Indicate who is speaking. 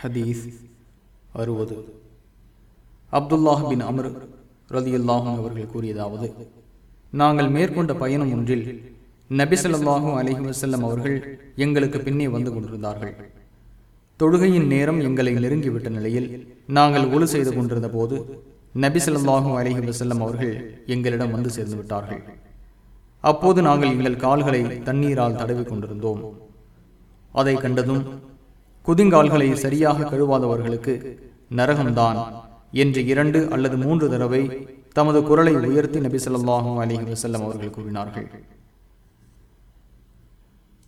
Speaker 1: ஹதீஸ் அறுபது. அப்துல்லாஹ் பின் அமர் ரலியல்லாஹும் அவர்கள் கூறியதாவது நாங்கள் மேற்கொண்ட பயணம் ஒன்றில் நபிசல்லாஹும் அலஹி வசல்லம் அவர்கள் எங்களுக்கு பின்னே வந்து கொண்டிருந்தார்கள். தொழுகையின் நேரம் எங்களை நெருங்கிவிட்ட நிலையில் நாங்கள் ஒழு செய்து கொண்டிருந்த போது நபிசல்லாஹும் அலஹி வசல்லம் அவர்கள் எங்களிடம் வந்து சேர்ந்து விட்டார்கள். அப்போது நாங்கள் எங்கள் கால்களை தண்ணீரால் தடவி கொண்டிருந்தோம். அதை கண்டதும் குதிங்கால்களை சரியாக கழுவாதவர்களுக்கு நரகம்தான் என்று இரண்டு அல்லது மூன்று தடவை தமது குரலை உயர்த்தி நபி சொல்லாஹும் அலிஹி வசல்லம் அவர்கள் கூறினார்கள்.